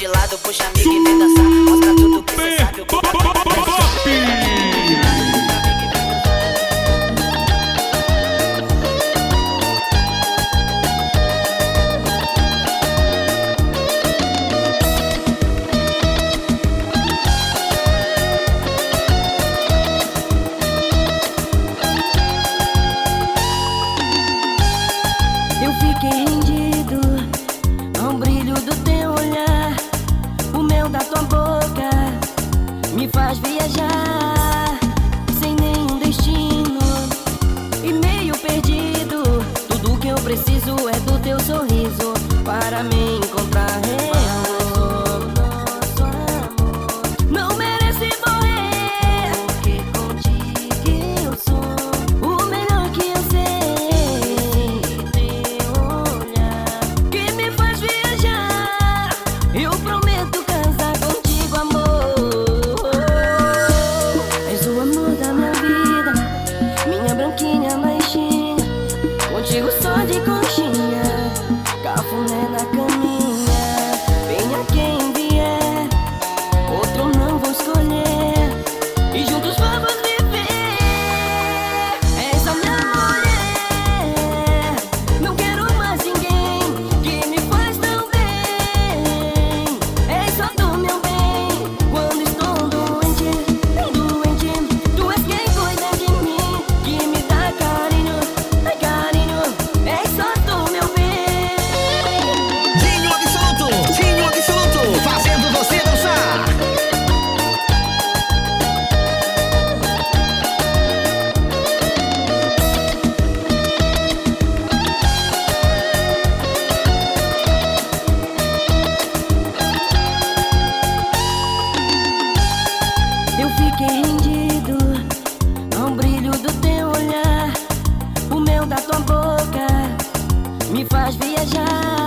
de lado, puxa amigo e vem dançar. Mostra tudo que você sabe. O que... Eu fiquei rendido ao brilho do teu olhar. Mel da tua boca me faz viajar sem nenhum destino e meio perdido. Tudo que eu preciso é do teu sorriso para me encontrar. juntos vamos viajar.